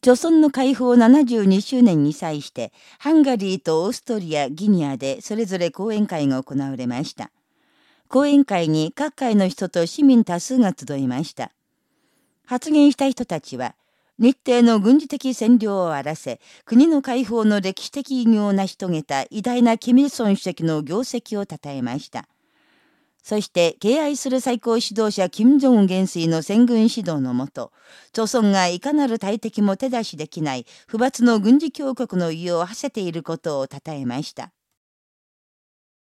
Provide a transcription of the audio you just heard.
朝鮮の解放72周年に際して、ハンガリーとオーストリア、ギニアでそれぞれ講演会が行われました。講演会に各界の人と市民多数が集いました。発言した人たちは、日程の軍事的占領を荒らせ、国の解放の歴史的偉業を成し遂げた偉大なキミルソン主席の業績を称えました。そして、敬愛する最高指導者金正恩元帥の戦軍指導のもと、朝鮮がいかなる大敵も手出しできない、不罰の軍事強国の意を馳せていることを称えました。